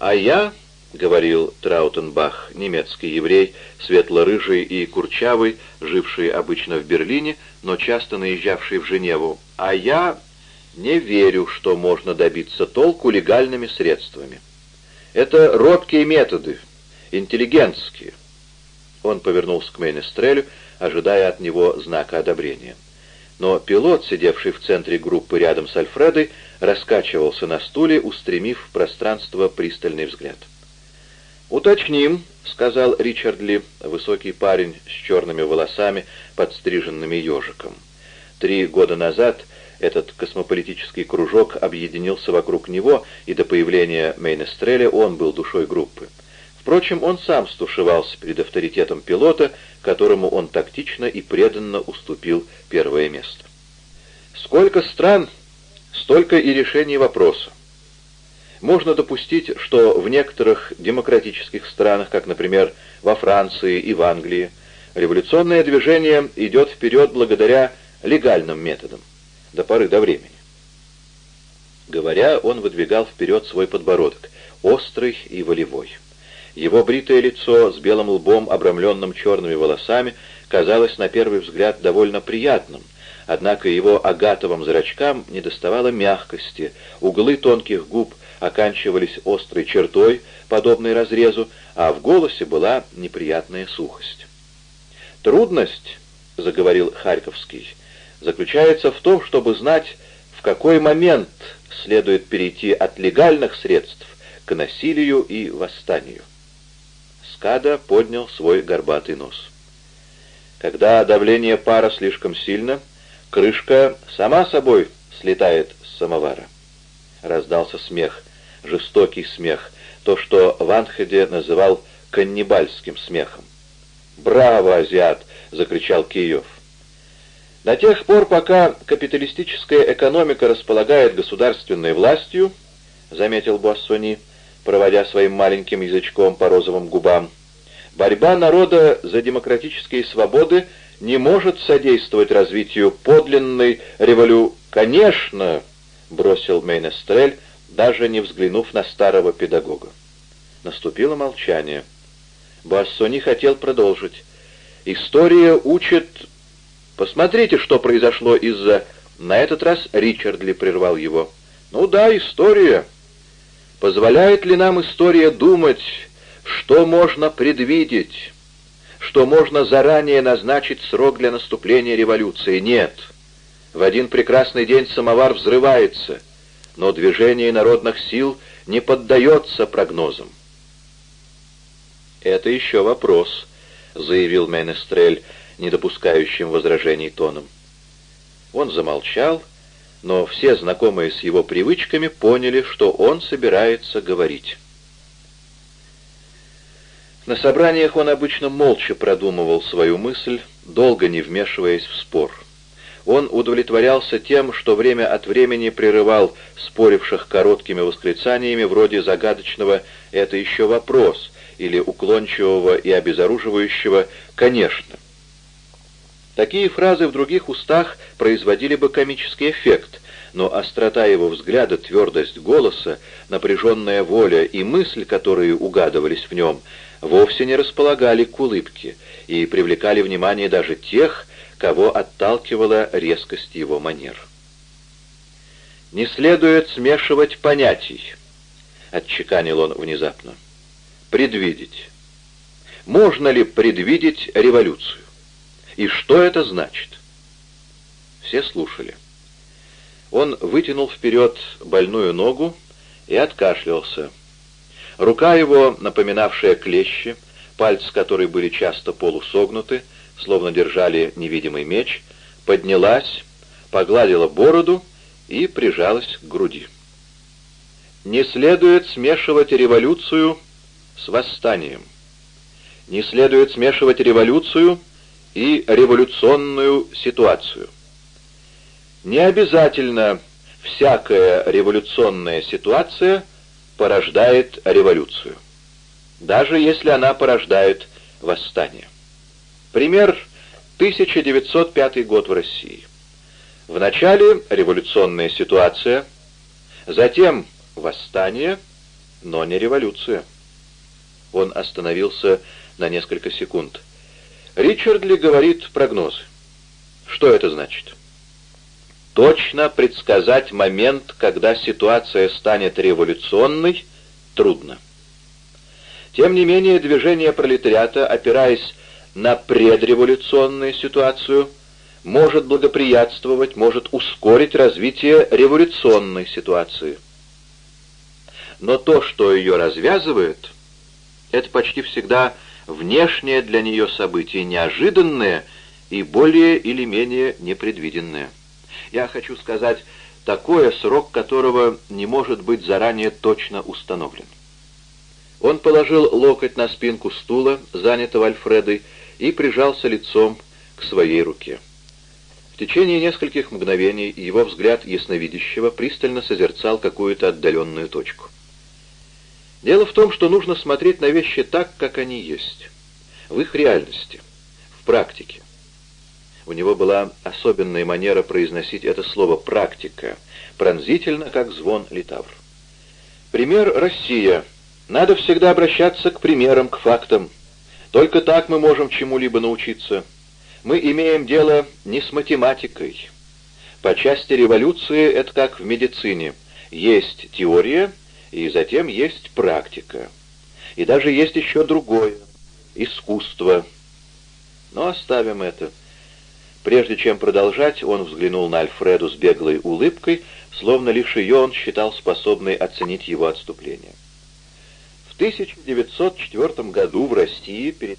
А я, — говорил Траутенбах, немецкий еврей, светло-рыжий и курчавый, живший обычно в Берлине, но часто наезжавший в Женеву, — а я не верю, что можно добиться толку легальными средствами. Это робкие методы, интеллигентские. Он повернулся к Мейнестрелю, ожидая от него знака одобрения. Но пилот, сидевший в центре группы рядом с Альфредой, раскачивался на стуле, устремив в пространство пристальный взгляд. «Уточним», — сказал Ричард Ли, высокий парень с черными волосами, подстриженными ежиком. Три года назад этот космополитический кружок объединился вокруг него, и до появления Мейнестреля он был душой группы. Впрочем, он сам стушевался перед авторитетом пилота, которому он тактично и преданно уступил первое место. Сколько стран, столько и решений вопроса. Можно допустить, что в некоторых демократических странах, как, например, во Франции и в Англии, революционное движение идет вперед благодаря легальным методам, до поры до времени. Говоря, он выдвигал вперед свой подбородок, острый и волевой. Его бритое лицо с белым лбом, обрамленным черными волосами, казалось на первый взгляд довольно приятным, однако его агатовым зрачкам недоставало мягкости, углы тонких губ оканчивались острой чертой, подобной разрезу, а в голосе была неприятная сухость. «Трудность», — заговорил Харьковский, — «заключается в том, чтобы знать, в какой момент следует перейти от легальных средств к насилию и восстанию. Скада поднял свой горбатый нос. Когда давление пара слишком сильно, крышка сама собой слетает с самовара. Раздался смех, жестокий смех, то, что Ванхеде называл каннибальским смехом. «Браво, азиат!» — закричал Киев. До тех пор, пока капиталистическая экономика располагает государственной властью, — заметил Буассони, — проводя своим маленьким язычком по розовым губам. Борьба народа за демократические свободы не может содействовать развитию подлинной револю... «Конечно!» — бросил Мейнестрель, даже не взглянув на старого педагога. Наступило молчание. Буассони хотел продолжить. «История учит... Посмотрите, что произошло из-за...» На этот раз Ричардли прервал его. «Ну да, история. Позволяет ли нам история думать, что можно предвидеть, что можно заранее назначить срок для наступления революции? Нет. В один прекрасный день самовар взрывается, но движение народных сил не поддается прогнозам. «Это еще вопрос», — заявил Менестрель, не допускающим возражений тоном. Он замолчал, но все знакомые с его привычками поняли, что он собирается говорить. На собраниях он обычно молча продумывал свою мысль, долго не вмешиваясь в спор. Он удовлетворялся тем, что время от времени прерывал споривших короткими восклицаниями вроде загадочного «это еще вопрос» или уклончивого и обезоруживающего «конечно». Такие фразы в других устах производили бы комический эффект, но острота его взгляда, твердость голоса, напряженная воля и мысль, которые угадывались в нем, вовсе не располагали к улыбке и привлекали внимание даже тех, кого отталкивала резкость его манер. «Не следует смешивать понятий», — отчеканил он внезапно. «Предвидеть. Можно ли предвидеть революцию? И что это значит? Все слушали. Он вытянул вперед больную ногу и откашлялся. Рука его, напоминавшая клещи, пальцы которой были часто полусогнуты, словно держали невидимый меч, поднялась, погладила бороду и прижалась к груди. Не следует смешивать революцию с восстанием. Не следует смешивать революцию и революционную ситуацию. Не обязательно всякая революционная ситуация порождает революцию, даже если она порождает восстание. Пример 1905 год в России. В начале революционная ситуация, затем восстание, но не революция. Он остановился на несколько секунд. Ричард ли говорит прогнозы? Что это значит? Точно предсказать момент, когда ситуация станет революционной, трудно. Тем не менее, движение пролетариата, опираясь на предреволюционную ситуацию, может благоприятствовать, может ускорить развитие революционной ситуации. Но то, что ее развязывает, это почти всегда внешнее для нее событие, неожиданное и более или менее непредвиденное. Я хочу сказать, такое, срок которого не может быть заранее точно установлен. Он положил локоть на спинку стула, занятого Альфредой, и прижался лицом к своей руке. В течение нескольких мгновений его взгляд ясновидящего пристально созерцал какую-то отдаленную точку. Дело в том, что нужно смотреть на вещи так, как они есть, в их реальности, в практике. У него была особенная манера произносить это слово «практика», пронзительно, как звон литавр. Пример «Россия». Надо всегда обращаться к примерам, к фактам. Только так мы можем чему-либо научиться. Мы имеем дело не с математикой. По части революции это как в медицине. Есть теория, и затем есть практика. И даже есть еще другое — искусство. Но оставим это. Прежде чем продолжать, он взглянул на Альфреду с беглой улыбкой, словно лишь ее он считал способной оценить его отступление. В 1904 году в России перед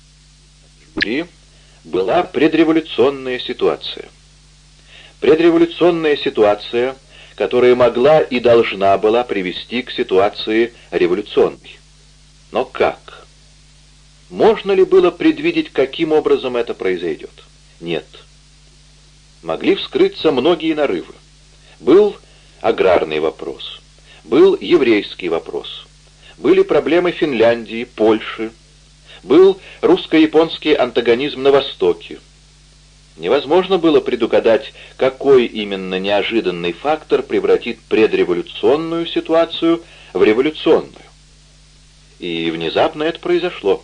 была предреволюционная ситуация. Предреволюционная ситуация, которая могла и должна была привести к ситуации революционной. Но как? Можно ли было предвидеть, каким образом это произойдет? Нет могли вскрыться многие нарывы. Был аграрный вопрос, был еврейский вопрос, были проблемы Финляндии, Польши, был русско-японский антагонизм на Востоке. Невозможно было предугадать, какой именно неожиданный фактор превратит предреволюционную ситуацию в революционную. И внезапно это произошло.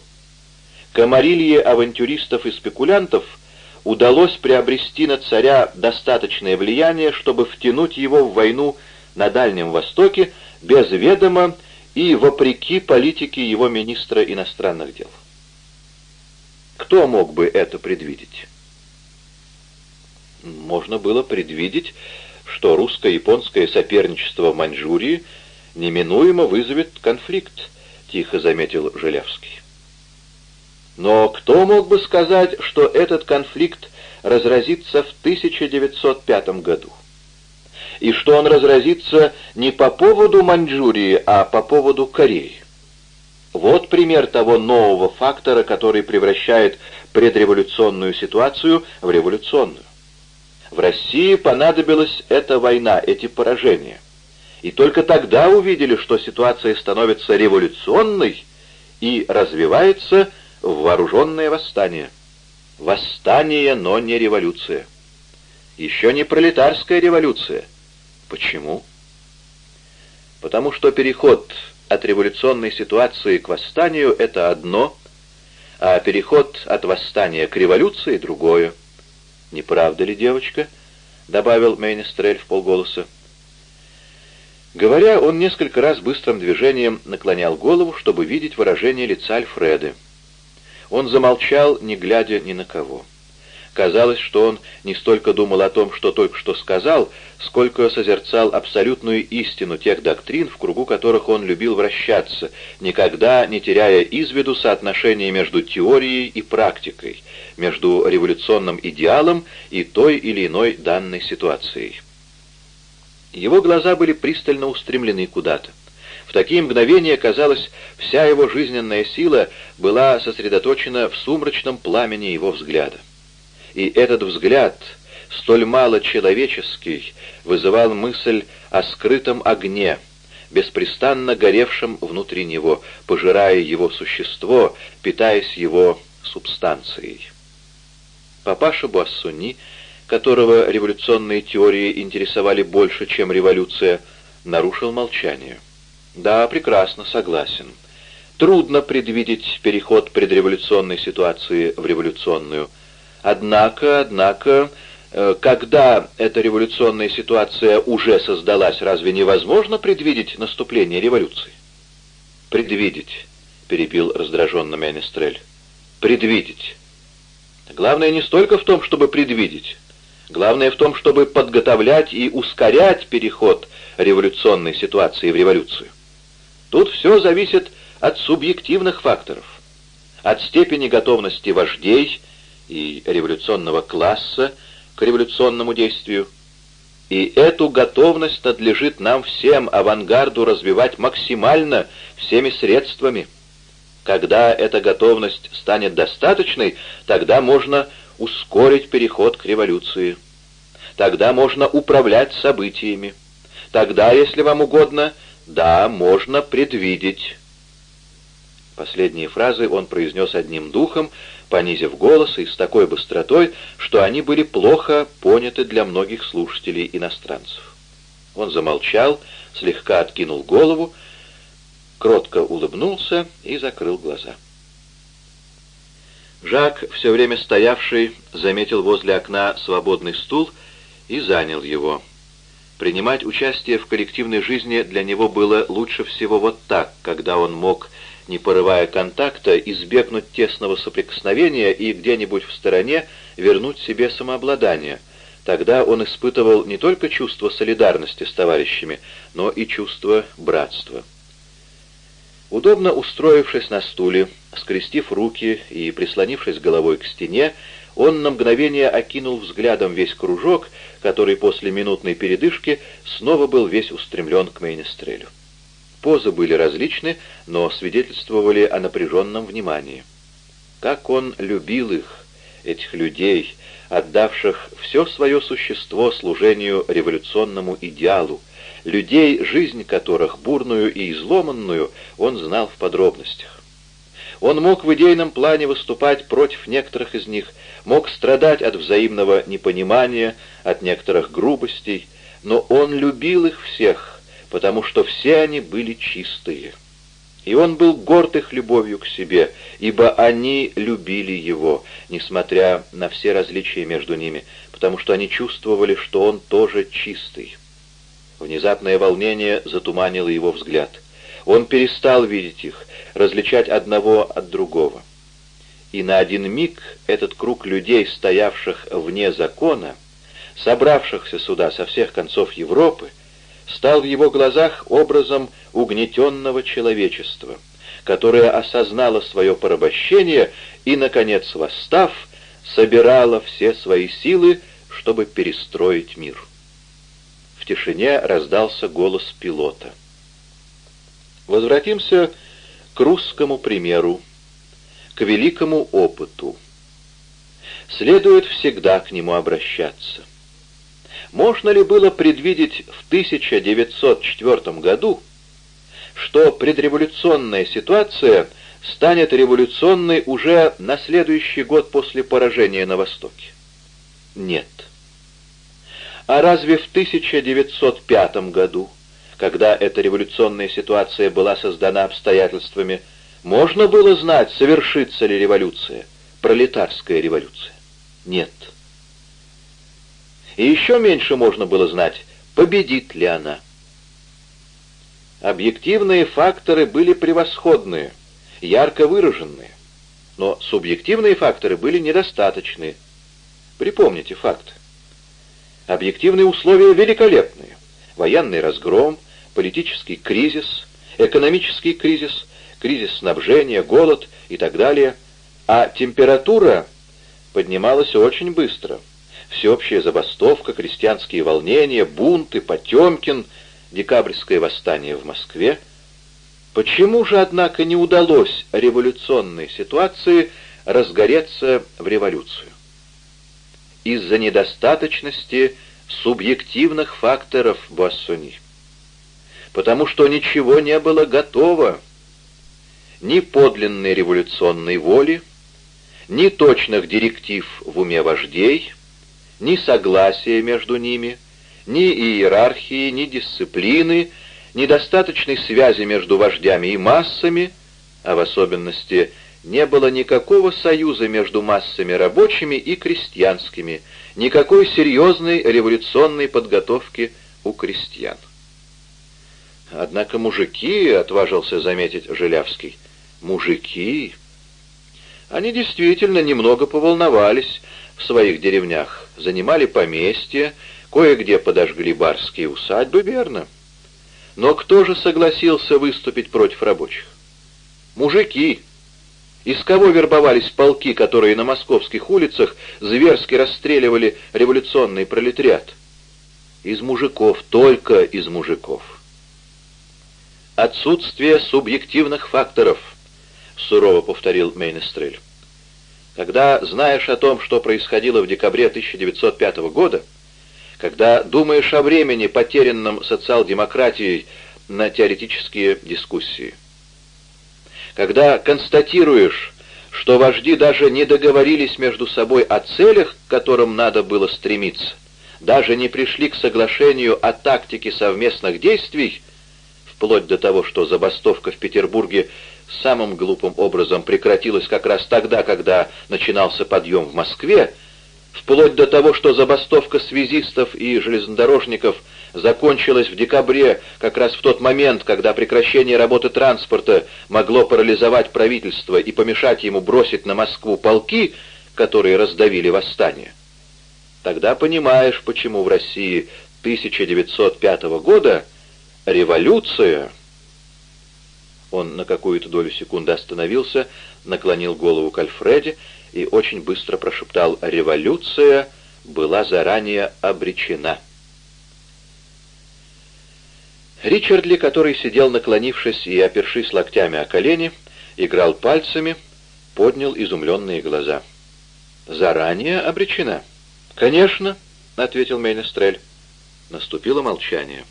Комарилье авантюристов и спекулянтов – удалось приобрести на царя достаточное влияние, чтобы втянуть его в войну на Дальнем Востоке без ведома и вопреки политике его министра иностранных дел. Кто мог бы это предвидеть? Можно было предвидеть, что русско-японское соперничество в Маньчжурии неминуемо вызовет конфликт, тихо заметил Желявский. Но кто мог бы сказать, что этот конфликт разразится в 1905 году? И что он разразится не по поводу Маньчжурии, а по поводу Кореи? Вот пример того нового фактора, который превращает предреволюционную ситуацию в революционную. В России понадобилась эта война, эти поражения. И только тогда увидели, что ситуация становится революционной и развивается в вооруженное восстание. Восстание, но не революция. Еще не пролетарская революция. Почему? Потому что переход от революционной ситуации к восстанию — это одно, а переход от восстания к революции — другое. «Не правда ли, девочка?» — добавил Мейнестрель в полголоса. Говоря, он несколько раз быстрым движением наклонял голову, чтобы видеть выражение лица Альфреды. Он замолчал, не глядя ни на кого. Казалось, что он не столько думал о том, что только что сказал, сколько созерцал абсолютную истину тех доктрин, в кругу которых он любил вращаться, никогда не теряя из виду соотношение между теорией и практикой, между революционным идеалом и той или иной данной ситуацией. Его глаза были пристально устремлены куда-то. В такие мгновения, казалось, вся его жизненная сила была сосредоточена в сумрачном пламени его взгляда. И этот взгляд, столь мало человеческий, вызывал мысль о скрытом огне, беспрестанно горевшем внутри него, пожирая его существо, питаясь его субстанцией. Папаша Буассуни, которого революционные теории интересовали больше, чем революция, нарушил молчание. Да, прекрасно, согласен. Трудно предвидеть переход предреволюционной ситуации в революционную. Однако, однако, э, когда эта революционная ситуация уже создалась, разве невозможно предвидеть наступление революции? Предвидеть, перебил раздраженно Менестрель. Предвидеть. Главное не столько в том, чтобы предвидеть. Главное в том, чтобы подготовлять и ускорять переход революционной ситуации в революцию. Тут все зависит от субъективных факторов, от степени готовности вождей и революционного класса к революционному действию. И эту готовность надлежит нам всем авангарду развивать максимально всеми средствами. Когда эта готовность станет достаточной, тогда можно ускорить переход к революции. Тогда можно управлять событиями. Тогда, если вам угодно, да, можно предвидеть. Последние фразы он произнес одним духом, понизив голос и с такой быстротой, что они были плохо поняты для многих слушателей иностранцев. Он замолчал, слегка откинул голову, кротко улыбнулся и закрыл глаза. Жак, все время стоявший, заметил возле окна свободный стул и занял его. Принимать участие в коллективной жизни для него было лучше всего вот так, когда он мог, не порывая контакта, избегнуть тесного соприкосновения и где-нибудь в стороне вернуть себе самообладание. Тогда он испытывал не только чувство солидарности с товарищами, но и чувство братства. Удобно устроившись на стуле, скрестив руки и прислонившись головой к стене, он на мгновение окинул взглядом весь кружок, который после минутной передышки снова был весь устремлен к Мейнестрелю. Позы были различны, но свидетельствовали о напряженном внимании. Как он любил их, этих людей, отдавших все свое существо служению революционному идеалу, людей, жизнь которых, бурную и изломанную, он знал в подробностях. Он мог в идейном плане выступать против некоторых из них, мог страдать от взаимного непонимания, от некоторых грубостей, но он любил их всех, потому что все они были чистые. И он был горд их любовью к себе, ибо они любили его, несмотря на все различия между ними, потому что они чувствовали, что он тоже чистый. Внезапное волнение затуманило его взгляд. Он перестал видеть их, различать одного от другого. И на один миг этот круг людей, стоявших вне закона, собравшихся сюда со всех концов Европы, стал в его глазах образом угнетенного человечества, которое осознало свое порабощение и, наконец, восстав, собирало все свои силы, чтобы перестроить мир тишине раздался голос пилота. Возвратимся к русскому примеру, к великому опыту. Следует всегда к нему обращаться. Можно ли было предвидеть в 1904 году, что предреволюционная ситуация станет революционной уже на следующий год после поражения на Востоке? Нет. А разве в 1905 году, когда эта революционная ситуация была создана обстоятельствами, можно было знать, совершится ли революция, пролетарская революция? Нет. И еще меньше можно было знать, победит ли она. Объективные факторы были превосходные, ярко выраженные, но субъективные факторы были недостаточные. Припомните факты. Объективные условия великолепные. Военный разгром, политический кризис, экономический кризис, кризис снабжения, голод и так далее. А температура поднималась очень быстро. Всеобщая забастовка, крестьянские волнения, бунты, Потемкин, декабрьское восстание в Москве. Почему же, однако, не удалось революционной ситуации разгореться в революцию? из-за недостаточности субъективных факторов Буассони. Потому что ничего не было готово, ни подлинной революционной воли, ни точных директив в уме вождей, ни согласия между ними, ни иерархии, ни дисциплины, недостаточной связи между вождями и массами, а в особенности не было никакого союза между массами рабочими и крестьянскими, никакой серьезной революционной подготовки у крестьян. Однако мужики, — отважился заметить Желявский, — мужики... Они действительно немного поволновались в своих деревнях, занимали поместья, кое-где подожгли барские усадьбы, верно. Но кто же согласился выступить против рабочих? Мужики. Из кого вербовались полки, которые на московских улицах зверски расстреливали революционный пролетариат? Из мужиков, только из мужиков. «Отсутствие субъективных факторов», — сурово повторил Мейнестрель. «Когда знаешь о том, что происходило в декабре 1905 года, когда думаешь о времени, потерянном социал-демократией на теоретические дискуссии, когда констатируешь, что вожди даже не договорились между собой о целях, к которым надо было стремиться, даже не пришли к соглашению о тактике совместных действий, вплоть до того, что забастовка в Петербурге самым глупым образом прекратилась как раз тогда, когда начинался подъем в Москве, вплоть до того, что забастовка связистов и железнодорожников закончилась в декабре, как раз в тот момент, когда прекращение работы транспорта могло парализовать правительство и помешать ему бросить на Москву полки, которые раздавили восстание. Тогда понимаешь, почему в России 1905 года Революция!» Он на какую-то долю секунды остановился, наклонил голову к Альфреде и очень быстро прошептал «Революция была заранее обречена». Ричардли, который сидел наклонившись и опершись локтями о колени, играл пальцами, поднял изумленные глаза. «Заранее обречена?» «Конечно», — ответил Мейнестрель. Наступило молчание.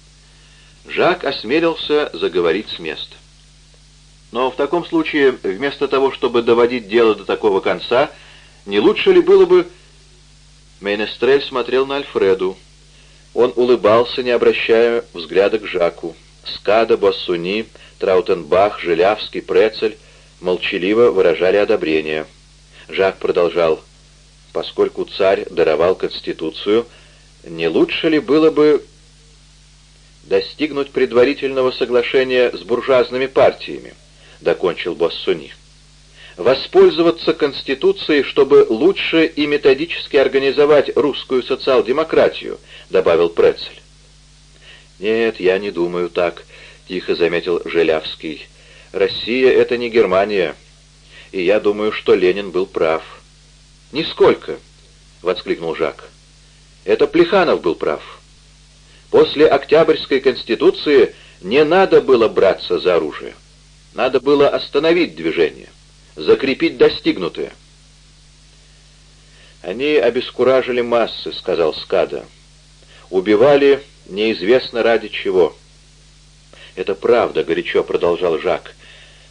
Жак осмелился заговорить с места. Но в таком случае, вместо того, чтобы доводить дело до такого конца, не лучше ли было бы... Мейнестрель смотрел на Альфреду. Он улыбался, не обращая взгляда к Жаку. Скада, Боссуни, Траутенбах, Желявский, Прецель молчаливо выражали одобрение. Жак продолжал. Поскольку царь даровал Конституцию, не лучше ли было бы достигнуть предварительного соглашения с буржуазными партиями, докончил Боссуни. Воспользоваться Конституцией, чтобы лучше и методически организовать русскую социал-демократию, добавил Прецель. «Нет, я не думаю так», — тихо заметил Желявский. «Россия — это не Германия, и я думаю, что Ленин был прав». «Нисколько», — воскликнул Жак. «Это Плеханов был прав». После Октябрьской конституции не надо было браться за оружие. Надо было остановить движение, закрепить достигнутое. «Они обескуражили массы», — сказал Скада. «Убивали неизвестно ради чего». «Это правда», — горячо продолжал Жак.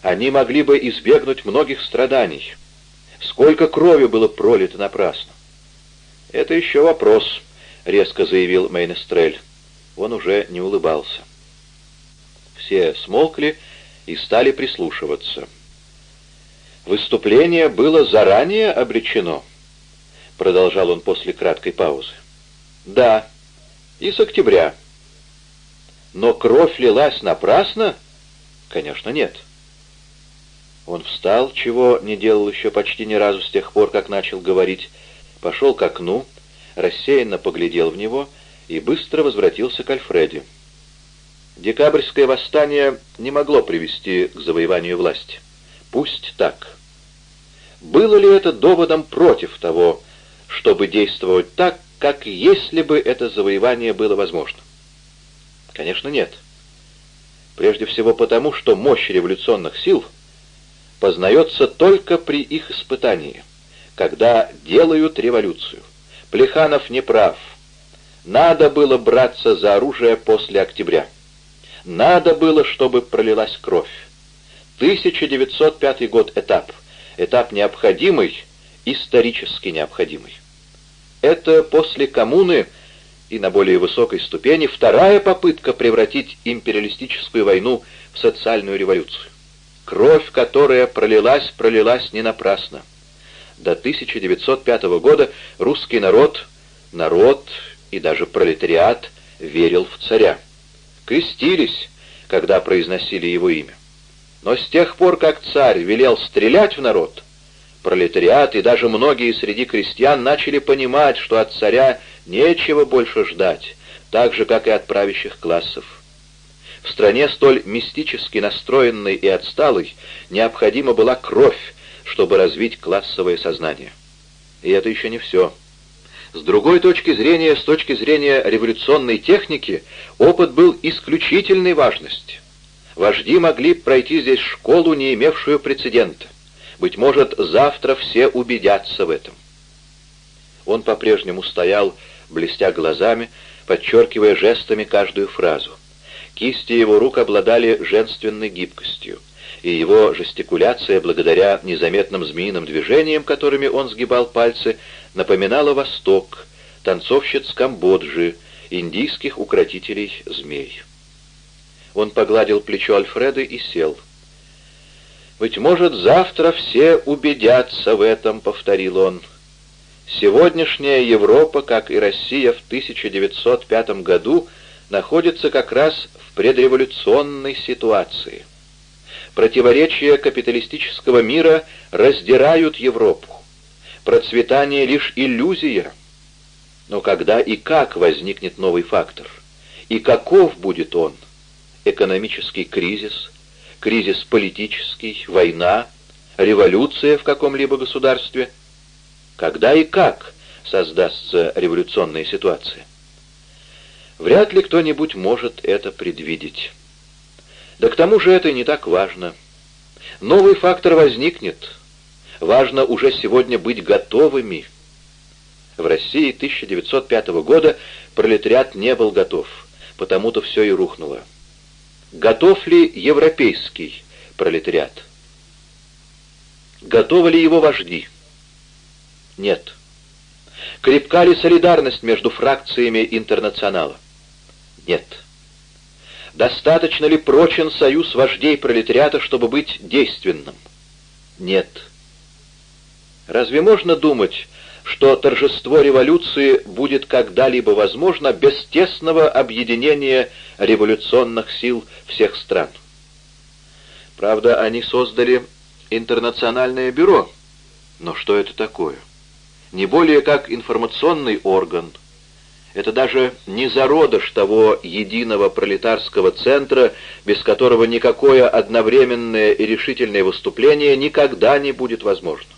«Они могли бы избегнуть многих страданий. Сколько крови было пролито напрасно». «Это еще вопрос», — резко заявил Мейнестрель он уже не улыбался. Все смолкли и стали прислушиваться. «Выступление было заранее обречено», — продолжал он после краткой паузы. «Да, и с октября. Но кровь лилась напрасно? Конечно, нет». Он встал, чего не делал еще почти ни разу с тех пор, как начал говорить, пошел к окну, рассеянно поглядел в него — и быстро возвратился к Альфреде. Декабрьское восстание не могло привести к завоеванию власти. Пусть так. Было ли это доводом против того, чтобы действовать так, как если бы это завоевание было возможно? Конечно, нет. Прежде всего потому, что мощь революционных сил познается только при их испытании, когда делают революцию. Плеханов не прав. Надо было браться за оружие после октября. Надо было, чтобы пролилась кровь. 1905 год этап. Этап необходимый, исторически необходимый. Это после коммуны и на более высокой ступени вторая попытка превратить империалистическую войну в социальную революцию. Кровь, которая пролилась, пролилась не напрасно. До 1905 года русский народ, народ и даже пролетариат верил в царя. Крестились, когда произносили его имя. Но с тех пор, как царь велел стрелять в народ, пролетариат и даже многие среди крестьян начали понимать, что от царя нечего больше ждать, так же, как и от правящих классов. В стране столь мистически настроенной и отсталой необходима была кровь, чтобы развить классовое сознание. И это еще не все. С другой точки зрения, с точки зрения революционной техники, опыт был исключительной важности. Вожди могли пройти здесь школу, не имевшую прецедента. Быть может, завтра все убедятся в этом. Он по-прежнему стоял, блестя глазами, подчеркивая жестами каждую фразу. Кисти его рук обладали женственной гибкостью, и его жестикуляция, благодаря незаметным змеиным движениям, которыми он сгибал пальцы, напоминала Восток, танцовщиц Камбоджи, индийских укротителей змей. Он погладил плечо Альфреда и сел. «Быть может, завтра все убедятся в этом», — повторил он. «Сегодняшняя Европа, как и Россия в 1905 году, находится как раз в предреволюционной ситуации. Противоречия капиталистического мира раздирают Европу. Процветание — лишь иллюзия. Но когда и как возникнет новый фактор? И каков будет он? Экономический кризис — кризис политический, война, революция в каком-либо государстве. Когда и как создастся революционная ситуация? Вряд ли кто-нибудь может это предвидеть. Да к тому же это не так важно. Новый фактор возникнет. Важно уже сегодня быть готовыми. В России 1905 года пролетариат не был готов, потому-то все и рухнуло. Готов ли европейский пролетариат? Готовы ли его вожди? Нет. Крепка ли солидарность между фракциями интернационала? Нет. Достаточно ли прочен союз вождей пролетариата, чтобы быть действенным? Нет. Разве можно думать, что торжество революции будет когда-либо возможно без тесного объединения революционных сил всех стран. Правда, они создали интернациональное бюро, но что это такое? Не более как информационный орган. Это даже не зародыш того единого пролетарского центра, без которого никакое одновременное и решительное выступление никогда не будет возможно.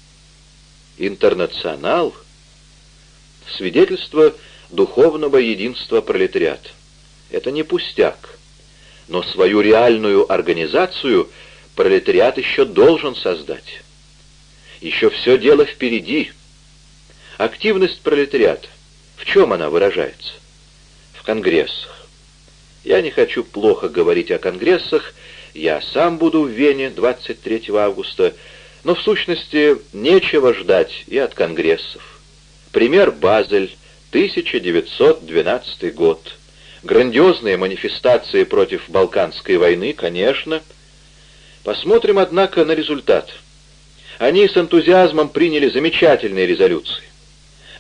Интернационал — свидетельство духовного единства пролетариата. Это не пустяк. Но свою реальную организацию пролетариат еще должен создать. Еще все дело впереди. Активность пролетариата, в чем она выражается? В конгрессах. Я не хочу плохо говорить о конгрессах, я сам буду в Вене 23 августа, но в сущности нечего ждать и от конгрессов. Пример Базель, 1912 год. Грандиозные манифестации против Балканской войны, конечно. Посмотрим, однако, на результат. Они с энтузиазмом приняли замечательные резолюции.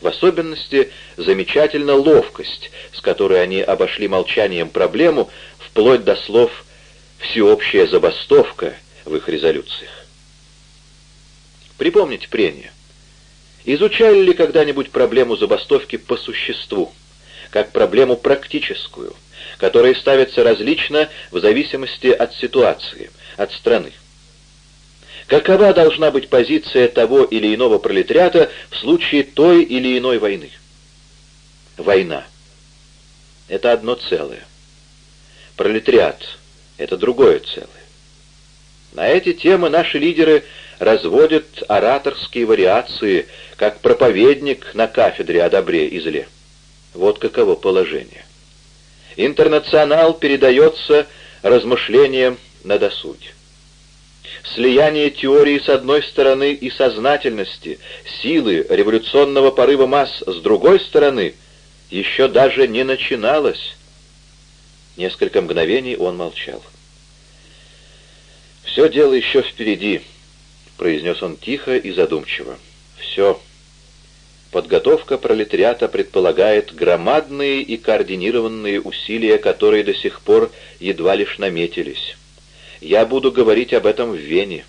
В особенности замечательна ловкость, с которой они обошли молчанием проблему, вплоть до слов «всеобщая забастовка» в их резолюциях. Припомните прения. Изучали ли когда-нибудь проблему забастовки по существу, как проблему практическую, которая ставится различно в зависимости от ситуации, от страны? Какова должна быть позиция того или иного пролетариата в случае той или иной войны? Война. Это одно целое. Пролетариат — это другое целое. На эти темы наши лидеры разводит ораторские вариации, как проповедник на кафедре о добре и зле. Вот каково положение. Интернационал передается размышлениям на досуге. Слияние теории с одной стороны и сознательности, силы революционного порыва масс с другой стороны еще даже не начиналось. Несколько мгновений он молчал. «Все дело еще впереди», — произнес он тихо и задумчиво. «Все. Подготовка пролетариата предполагает громадные и координированные усилия, которые до сих пор едва лишь наметились. Я буду говорить об этом в Вене.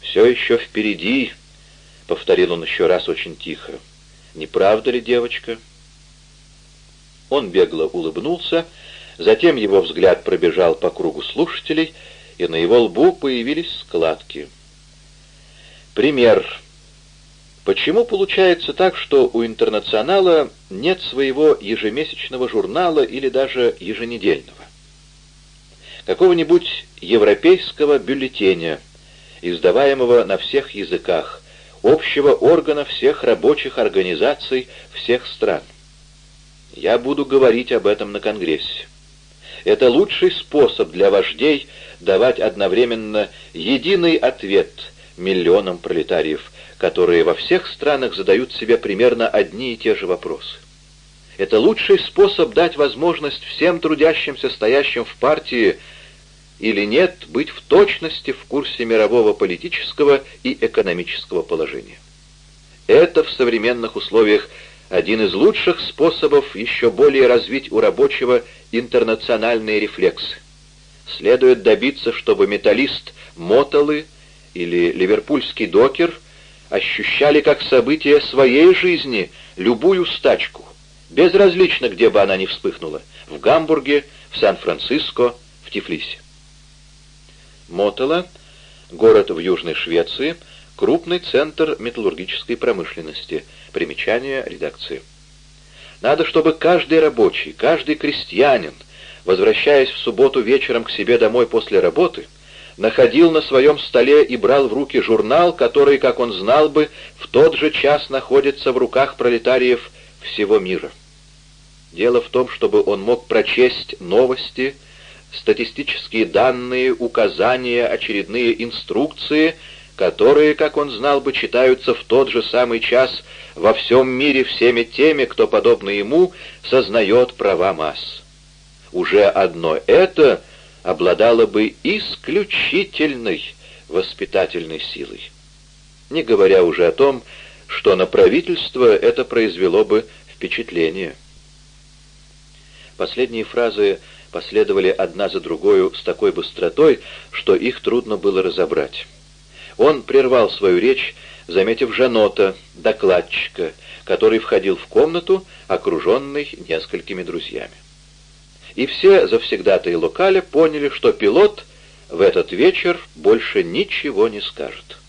Все еще впереди», — повторил он еще раз очень тихо. «Не правда ли, девочка?» Он бегло улыбнулся, затем его взгляд пробежал по кругу слушателей, и на его лбу появились складки. Пример. Почему получается так, что у «Интернационала» нет своего ежемесячного журнала или даже еженедельного? Какого-нибудь европейского бюллетеня, издаваемого на всех языках, общего органа всех рабочих организаций всех стран. Я буду говорить об этом на Конгрессе. Это лучший способ для вождей давать одновременно единый ответ миллионам пролетариев, которые во всех странах задают себе примерно одни и те же вопросы. Это лучший способ дать возможность всем трудящимся, стоящим в партии или нет, быть в точности в курсе мирового политического и экономического положения. Это в современных условиях один из лучших способов еще более развить у рабочего интернациональные рефлексы. Следует добиться, чтобы металлист Мотолы или ливерпульский докер ощущали как событие своей жизни любую стачку, безразлично, где бы она ни вспыхнула, в Гамбурге, в Сан-Франциско, в Тифлисе. Мотола — город в Южной Швеции — Крупный центр металлургической промышленности. Примечание редакции. Надо, чтобы каждый рабочий, каждый крестьянин, возвращаясь в субботу вечером к себе домой после работы, находил на своем столе и брал в руки журнал, который, как он знал бы, в тот же час находится в руках пролетариев всего мира. Дело в том, чтобы он мог прочесть новости, статистические данные, указания, очередные инструкции — которые, как он знал бы, читаются в тот же самый час во всем мире всеми теми, кто, подобно ему, сознает права масс. Уже одно это обладало бы исключительной воспитательной силой. Не говоря уже о том, что на правительство это произвело бы впечатление. Последние фразы последовали одна за другой с такой быстротой, что их трудно было разобрать. Он прервал свою речь, заметив Жанота, докладчика, который входил в комнату, окруженный несколькими друзьями. И все завсегдатые локаля поняли, что пилот в этот вечер больше ничего не скажет.